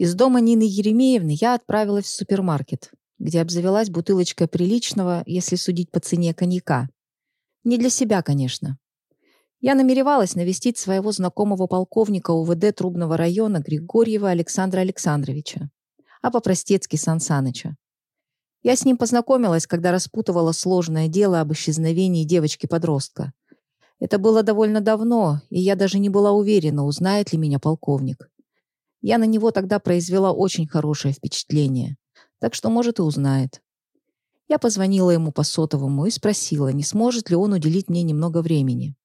Из дома Нины Еремеевны я отправилась в супермаркет, где обзавелась бутылочкой приличного, если судить по цене, коньяка. Не для себя, конечно. Я намеревалась навестить своего знакомого полковника УВД Трубного района Григорьева Александра Александровича, а по-простецки Сан Саныча. Я с ним познакомилась, когда распутывала сложное дело об исчезновении девочки-подростка. Это было довольно давно, и я даже не была уверена, узнает ли меня полковник. Я на него тогда произвела очень хорошее впечатление, так что, может, и узнает. Я позвонила ему по сотовому и спросила, не сможет ли он уделить мне немного времени.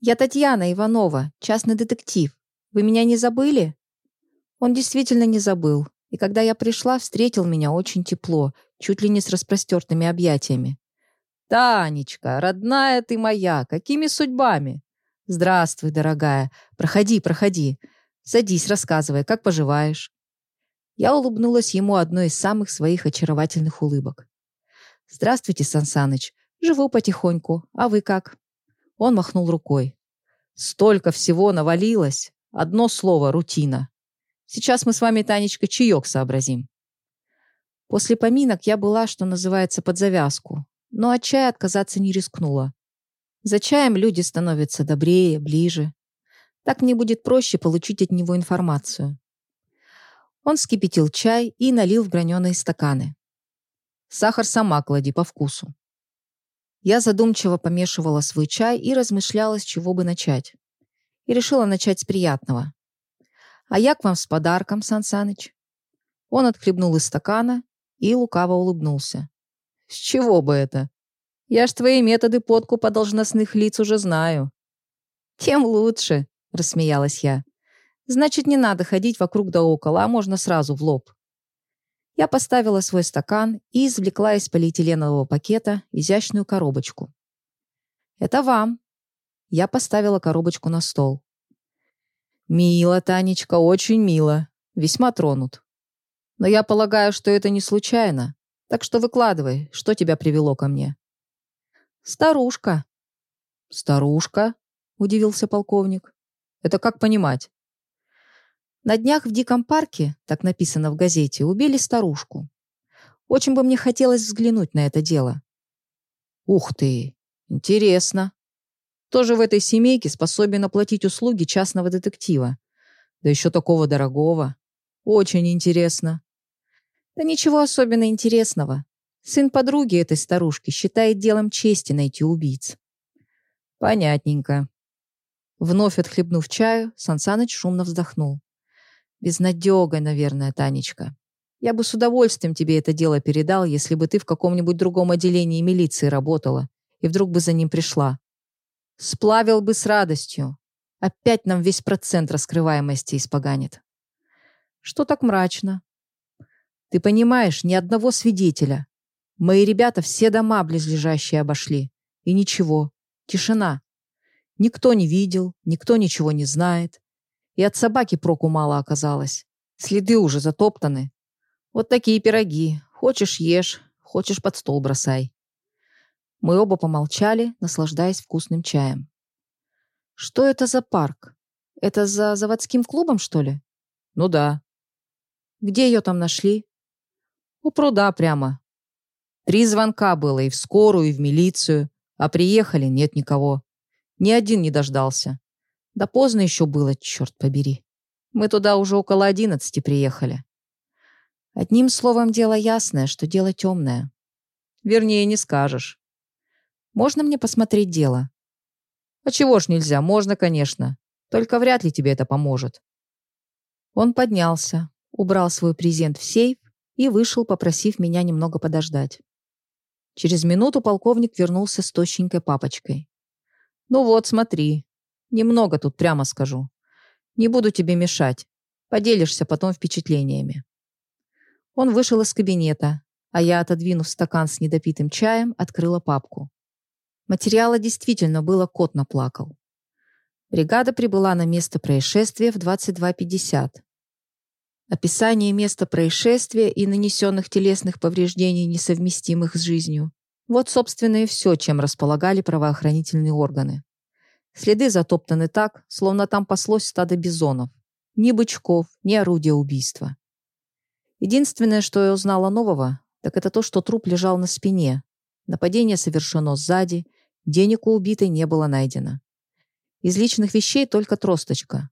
«Я Татьяна Иванова, частный детектив. Вы меня не забыли?» Он действительно не забыл, и когда я пришла, встретил меня очень тепло, чуть ли не с распростертыми объятиями. «Танечка, родная ты моя, какими судьбами?» «Здравствуй, дорогая. Проходи, проходи. Садись, рассказывай, как поживаешь?» Я улыбнулась ему одной из самых своих очаровательных улыбок. «Здравствуйте, Сансаныч. Живу потихоньку. А вы как?» Он махнул рукой. Столько всего навалилось. Одно слово — рутина. Сейчас мы с вами, Танечка, чаек сообразим. После поминок я была, что называется, под завязку, но от чая отказаться не рискнула. За чаем люди становятся добрее, ближе. Так мне будет проще получить от него информацию. Он вскипятил чай и налил в граненые стаканы. Сахар сама клади по вкусу. Я задумчиво помешивала свой чай и размышляла, с чего бы начать. И решила начать с приятного. «А я к вам с подарком, Сан Саныч». Он отхлебнул из стакана и лукаво улыбнулся. «С чего бы это? Я ж твои методы подкупа должностных лиц уже знаю». «Тем лучше», — рассмеялась я. «Значит, не надо ходить вокруг да около, а можно сразу в лоб». Я поставила свой стакан и извлекла из полиэтиленового пакета изящную коробочку. «Это вам». Я поставила коробочку на стол. «Мило, Танечка, очень мило. Весьма тронут. Но я полагаю, что это не случайно. Так что выкладывай, что тебя привело ко мне». «Старушка». «Старушка?» — удивился полковник. «Это как понимать?» На днях в Диком парке, так написано в газете, убили старушку. Очень бы мне хотелось взглянуть на это дело. Ух ты, интересно. Тоже в этой семейке способен оплатить услуги частного детектива. Да еще такого дорогого. Очень интересно. Да ничего особенно интересного. Сын подруги этой старушки считает делом чести найти убийц. Понятненько. Вновь отхлебнув чаю, Сансаныч шумно вздохнул. Безнадега, наверное, Танечка. Я бы с удовольствием тебе это дело передал, если бы ты в каком-нибудь другом отделении милиции работала и вдруг бы за ним пришла. Сплавил бы с радостью. Опять нам весь процент раскрываемости испоганит. Что так мрачно? Ты понимаешь, ни одного свидетеля. Мои ребята все дома близлежащие обошли. И ничего. Тишина. Никто не видел, никто ничего не знает. И от собаки проку мало оказалось. Следы уже затоптаны. Вот такие пироги. Хочешь — ешь, хочешь — под стол бросай. Мы оба помолчали, наслаждаясь вкусным чаем. Что это за парк? Это за заводским клубом, что ли? Ну да. Где ее там нашли? У пруда прямо. Три звонка было и в скорую, и в милицию. А приехали, нет никого. Ни один не дождался. Да поздно еще было, черт побери. Мы туда уже около одиннадцати приехали. Одним словом, дело ясное, что дело темное. Вернее, не скажешь. Можно мне посмотреть дело? А чего ж нельзя? Можно, конечно. Только вряд ли тебе это поможет. Он поднялся, убрал свой презент в сейф и вышел, попросив меня немного подождать. Через минуту полковник вернулся с тощенькой папочкой. «Ну вот, смотри, Немного тут, прямо скажу. Не буду тебе мешать. Поделишься потом впечатлениями». Он вышел из кабинета, а я, отодвинув стакан с недопитым чаем, открыла папку. Материала действительно было кот наплакал. Бригада прибыла на место происшествия в 22.50. Описание места происшествия и нанесенных телесных повреждений, несовместимых с жизнью. Вот, собственно, и все, чем располагали правоохранительные органы. Следы затоптаны так, словно там паслось стадо бизонов. Ни бычков, ни орудия убийства. Единственное, что я узнала нового, так это то, что труп лежал на спине. Нападение совершено сзади, денег у убитой не было найдено. Из личных вещей только тросточка.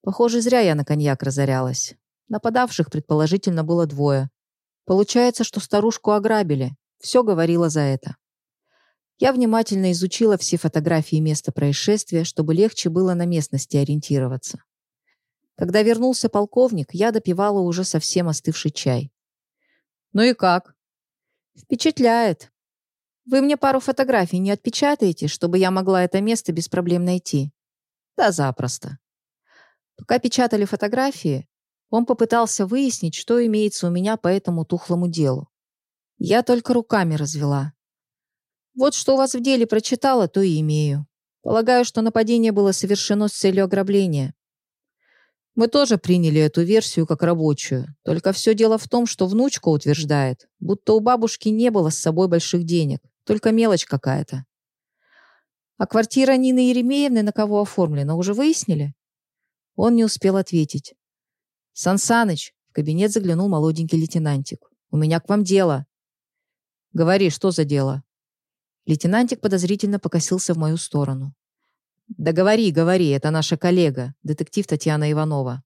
Похоже, зря я на коньяк разорялась. Нападавших, предположительно, было двое. Получается, что старушку ограбили. Все говорило за это. Я внимательно изучила все фотографии места происшествия, чтобы легче было на местности ориентироваться. Когда вернулся полковник, я допивала уже совсем остывший чай. «Ну и как?» «Впечатляет. Вы мне пару фотографий не отпечатаете, чтобы я могла это место без проблем найти?» «Да запросто». Пока печатали фотографии, он попытался выяснить, что имеется у меня по этому тухлому делу. Я только руками развела. Вот что у вас в деле прочитала, то и имею. Полагаю, что нападение было совершено с целью ограбления. Мы тоже приняли эту версию как рабочую. Только все дело в том, что внучка утверждает, будто у бабушки не было с собой больших денег, только мелочь какая-то. А квартира Нины Еремеевны на кого оформлена, уже выяснили? Он не успел ответить. «Сан Саныч!» — в кабинет заглянул молоденький лейтенантик. «У меня к вам дело». «Говори, что за дело?» Лейтенантик подозрительно покосился в мою сторону. «Да говори, говори, это наша коллега, детектив Татьяна Иванова.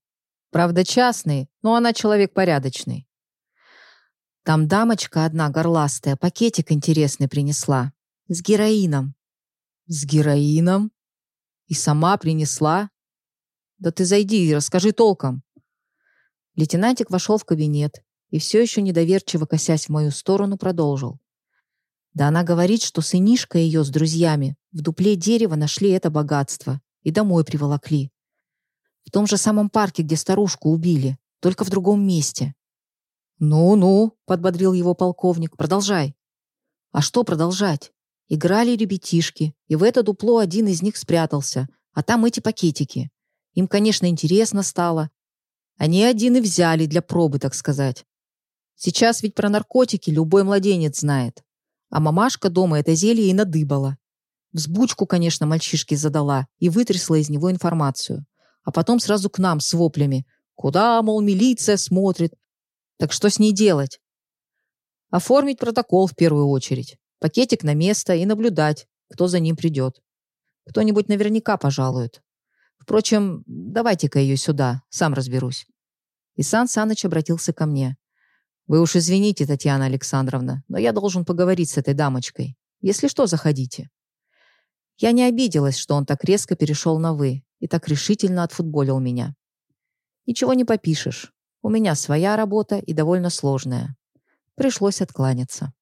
Правда, частный, но она человек порядочный. Там дамочка одна горластая пакетик интересный принесла. С героином». «С героином? И сама принесла? Да ты зайди и расскажи толком». Лейтенантик вошел в кабинет и все еще недоверчиво косясь в мою сторону продолжил. Да она говорит, что сынишка ее с друзьями в дупле дерева нашли это богатство и домой приволокли. В том же самом парке, где старушку убили, только в другом месте. «Ну-ну», — подбодрил его полковник, — «продолжай». «А что продолжать? Играли ребятишки, и в это дупло один из них спрятался, а там эти пакетики. Им, конечно, интересно стало. Они один и взяли для пробы, так сказать. Сейчас ведь про наркотики любой младенец знает. А мамашка дома это зелье и надыбала. Взбучку, конечно, мальчишке задала и вытрясла из него информацию. А потом сразу к нам с воплями. Куда, мол, милиция смотрит? Так что с ней делать? Оформить протокол в первую очередь. Пакетик на место и наблюдать, кто за ним придет. Кто-нибудь наверняка пожалует. Впрочем, давайте-ка ее сюда, сам разберусь. И Сан Саныч обратился ко мне. Вы уж извините, Татьяна Александровна, но я должен поговорить с этой дамочкой. Если что, заходите. Я не обиделась, что он так резко перешел на «вы» и так решительно отфутболил меня. Ничего не попишешь. У меня своя работа и довольно сложная. Пришлось откланяться.